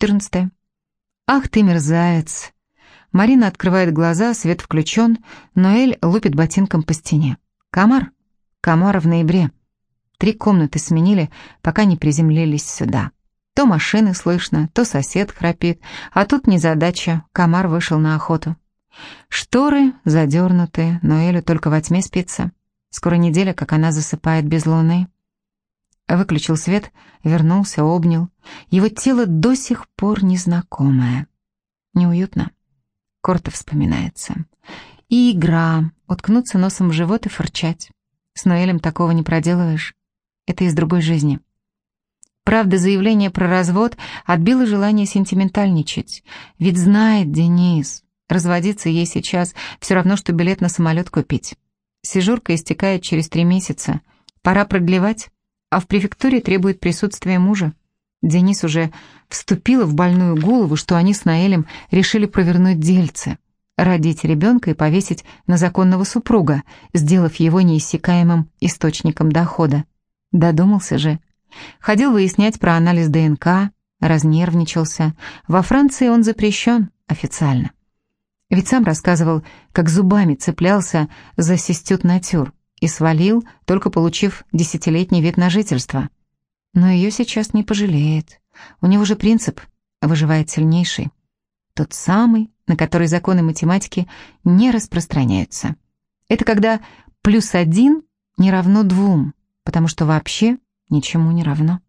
14. Ах ты мерзавец. Марина открывает глаза, свет включен, но Эль лупит ботинком по стене. Комар? Комар в ноябре. Три комнаты сменили, пока не приземлились сюда. То машины слышно, то сосед храпит, а тут незадача, комар вышел на охоту. Шторы задернуты, но Элю только во тьме спится. Скоро неделя, как она засыпает без луны. Выключил свет, вернулся, обнял. Его тело до сих пор незнакомое. Неуютно. Корта вспоминается. И игра, уткнуться носом в живот и фырчать. С Ноэлем такого не проделываешь. Это из другой жизни. Правда, заявление про развод отбило желание сентиментальничать. Ведь знает Денис, разводиться ей сейчас все равно, что билет на самолет купить. Сижурка истекает через три месяца. Пора продлевать а в префектуре требует присутствия мужа. Денис уже вступила в больную голову, что они с Наэлем решили провернуть дельце, родить ребенка и повесить на законного супруга, сделав его неиссякаемым источником дохода. Додумался же. Ходил выяснять про анализ ДНК, разнервничался. Во Франции он запрещен официально. Ведь сам рассказывал, как зубами цеплялся за систют натюр и свалил, только получив десятилетний вид на жительство. Но ее сейчас не пожалеет. У него же принцип «выживает сильнейший». Тот самый, на который законы математики не распространяются. Это когда плюс один не равно двум, потому что вообще ничему не равно.